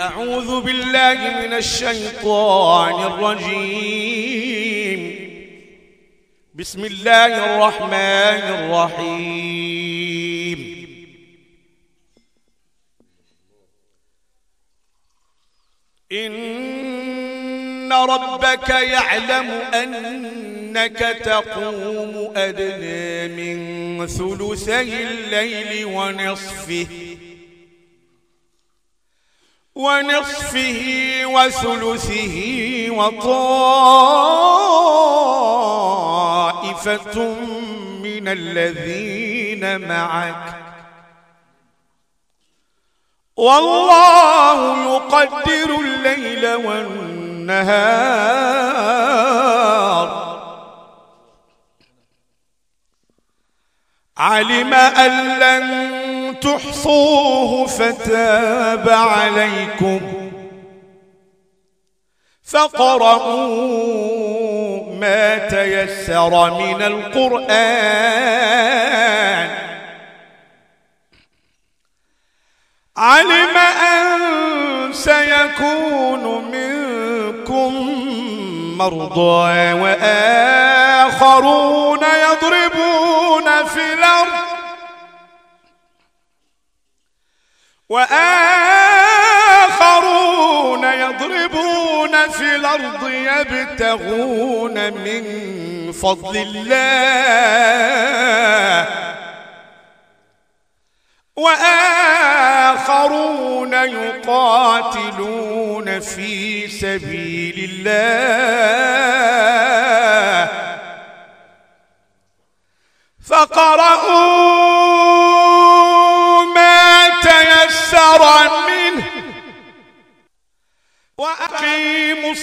أعوذ بالله من الشيطان الرجيم. بسم الله الرحمن الرحيم. إن ربك يعلم أنك تقوم أدنى من ثلثي الليل ونصفه. ونصفه وثلثه وطائفة من الذين معك. والله يقدر الليل والنهار. علم أن لن تحصوه فتاب عليكم فقرؤوا ما تيسر من القرآن. علم أن سيكون منكم مرضى وآخرون يضربون في الأرض وآخرون يضربون في الأرض يبتغون من فضل الله. وآخرون يقاتلون في سبيل الله. فقرؤوا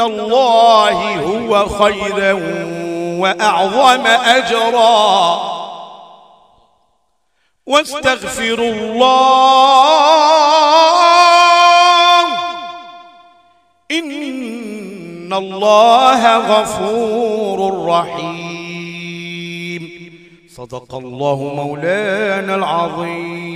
الله هو خيرا وأعظم أجرا. واستغفروا الله. إن الله غفور رحيم. صدق الله مولانا العظيم.